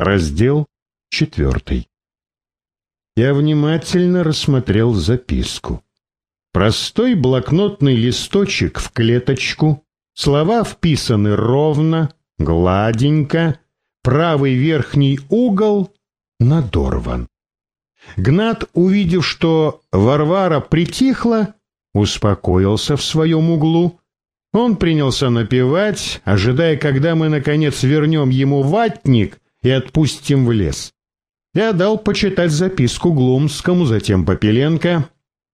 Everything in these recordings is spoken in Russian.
Раздел четвертый. Я внимательно рассмотрел записку. Простой блокнотный листочек в клеточку, слова вписаны ровно, гладенько, правый верхний угол надорван. Гнат, увидев, что Варвара притихла, успокоился в своем углу. Он принялся напевать, ожидая, когда мы, наконец, вернем ему ватник и отпустим в лес. Я дал почитать записку Глумскому, затем Попеленко.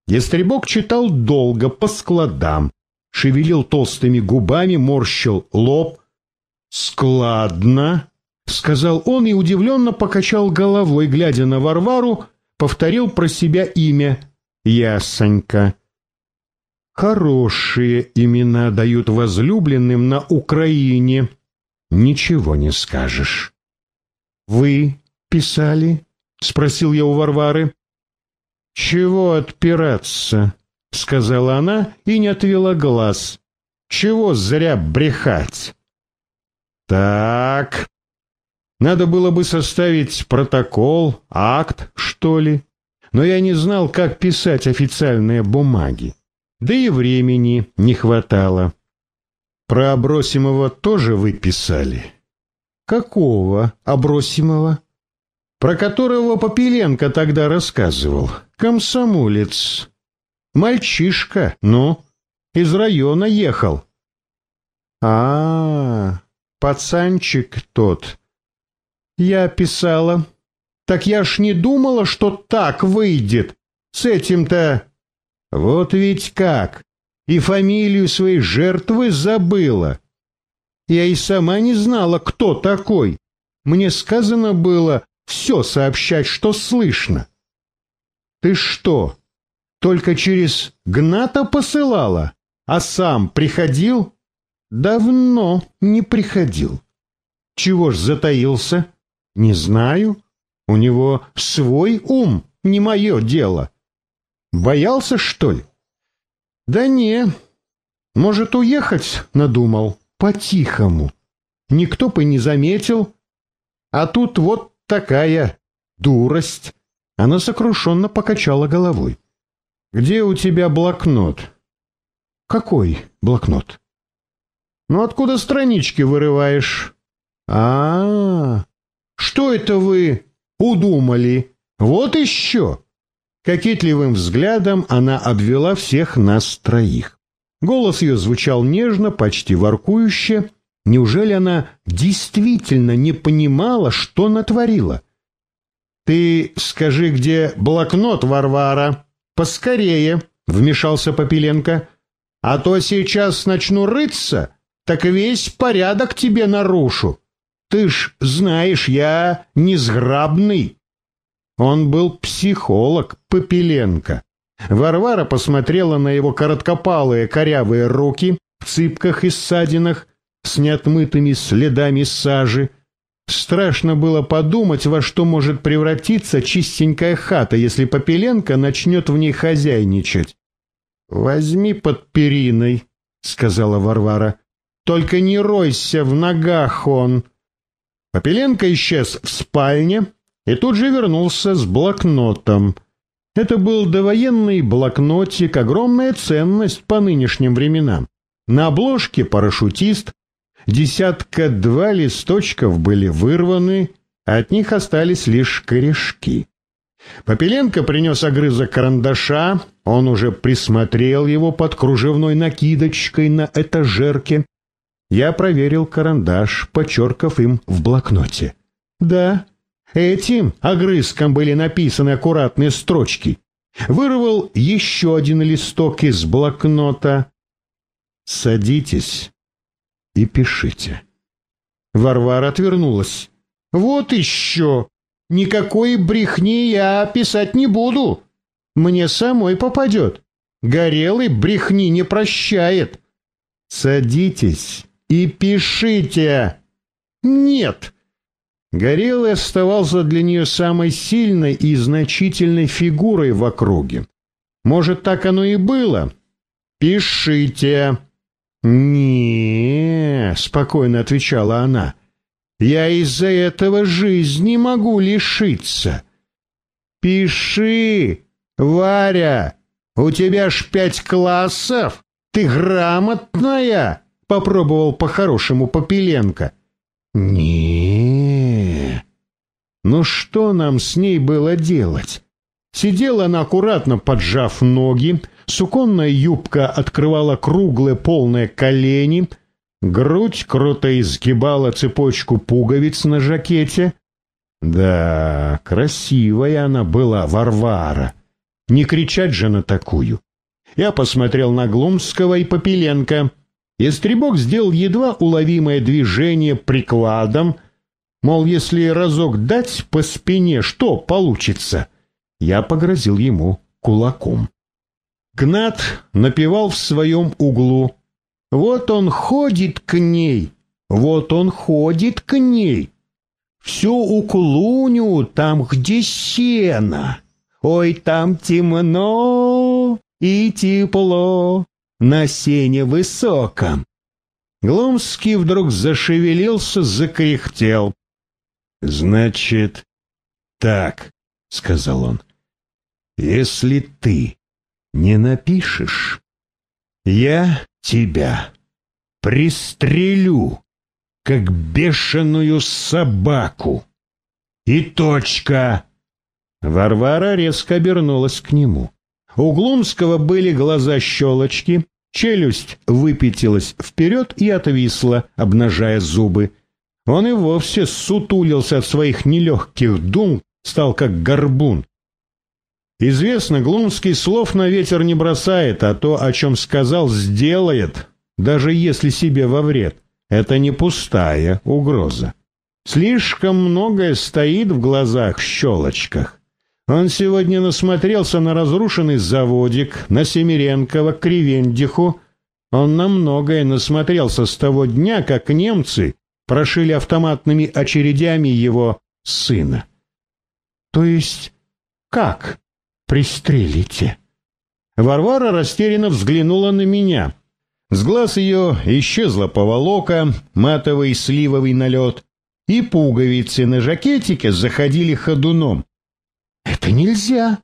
Ястребок читал долго, по складам, шевелил толстыми губами, морщил лоб. «Складно», — сказал он и удивленно покачал головой, глядя на Варвару, повторил про себя имя Ясонька. Хорошие имена дают возлюбленным на Украине. Ничего не скажешь. Вы писали? Спросил я у Варвары. Чего отпираться? Сказала она и не отвела глаз. Чего зря брехать? Так, надо было бы составить протокол, акт, что ли. Но я не знал, как писать официальные бумаги. Да и времени не хватало. Про Абросимова тоже вы писали? Какого Абросимова? Про которого Попеленко тогда рассказывал. Комсомолец. Мальчишка, ну, из района ехал. А, -а, -а пацанчик тот. Я писала. Так я ж не думала, что так выйдет. С этим-то... Вот ведь как. И фамилию своей жертвы забыла. Я и сама не знала, кто такой. Мне сказано было все сообщать, что слышно. Ты что, только через Гната посылала, а сам приходил? Давно не приходил. Чего ж затаился? Не знаю. У него свой ум, не мое дело. Боялся, что ли? Да не. Может, уехать надумал по-тихому. Никто бы не заметил. А тут вот такая дурость. Она сокрушенно покачала головой. Где у тебя блокнот? Какой блокнот? Ну откуда странички вырываешь? А, -а, -а что это вы удумали? Вот еще!» Кокетливым взглядом она обвела всех нас троих. Голос ее звучал нежно, почти воркующе. Неужели она действительно не понимала, что натворила? «Ты скажи, где блокнот, Варвара? Поскорее!» — вмешался Попеленко. «А то сейчас начну рыться, так весь порядок тебе нарушу. Ты ж знаешь, я несграбный. Он был психолог Попеленко. Варвара посмотрела на его короткопалые корявые руки в цыпках и ссадинах с неотмытыми следами сажи. Страшно было подумать, во что может превратиться чистенькая хата, если Попеленко начнет в ней хозяйничать. «Возьми под периной», — сказала Варвара. «Только не ройся в ногах он». Попеленко исчез в спальне и тут же вернулся с блокнотом. Это был довоенный блокнотик, огромная ценность по нынешним временам. На обложке парашютист, десятка-два листочков были вырваны, а от них остались лишь корешки. Попеленко принес огрызок карандаша, он уже присмотрел его под кружевной накидочкой на этажерке, я проверил карандаш, почеркав им в блокноте. Да, этим огрызком были написаны аккуратные строчки. Вырвал еще один листок из блокнота. «Садитесь и пишите». Варвара отвернулась. «Вот еще! Никакой брехни я писать не буду. Мне самой попадет. Горелый брехни не прощает». «Садитесь и пишите. Нет. Горелый оставался для нее самой сильной и значительной фигурой в округе. Может, так оно и было? Пишите. не спокойно отвечала она. Я из-за этого жизни могу лишиться. Пиши, Варя, у тебя ж пять классов, ты грамотная, попробовал по-хорошему Попеленко. не Ну что нам с ней было делать? Сидела она аккуратно поджав ноги, суконная юбка открывала круглые полные колени — Грудь круто изгибала цепочку пуговиц на жакете. Да, красивая она была, Варвара. Не кричать же на такую. Я посмотрел на Глумского и Попеленко. Истребок сделал едва уловимое движение прикладом, мол, если разок дать по спине, что получится? Я погрозил ему кулаком. Гнат напевал в своем углу. Вот он ходит к ней, вот он ходит к ней. Все уклуню там, где сено. Ой, там темно и тепло на сене высоком. Гломский вдруг зашевелился, закряхтел. — Значит, так, — сказал он, — если ты не напишешь, я тебя пристрелю, как бешеную собаку. И точка. Варвара резко обернулась к нему. У Глумского были глаза-щелочки, челюсть выпятилась вперед и отвисла, обнажая зубы. Он и вовсе сутулился от своих нелегких дум, стал как горбун. Известно, Глумский слов на ветер не бросает, а то, о чем сказал, сделает, даже если себе во вред. Это не пустая угроза. Слишком многое стоит в глазах-щелочках. Он сегодня насмотрелся на разрушенный заводик, на Семиренкова, Кривендиху. Он на многое насмотрелся с того дня, как немцы прошили автоматными очередями его сына. То есть как? пристрелите. Варвара растерянно взглянула на меня. С глаз ее исчезла поволока, матовый сливовый налет, и пуговицы на жакетике заходили ходуном. «Это нельзя!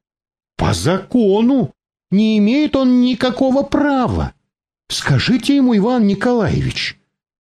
По закону! Не имеет он никакого права! Скажите ему, Иван Николаевич,